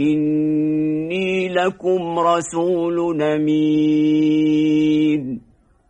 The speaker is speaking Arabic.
إني لكم رسول أمين.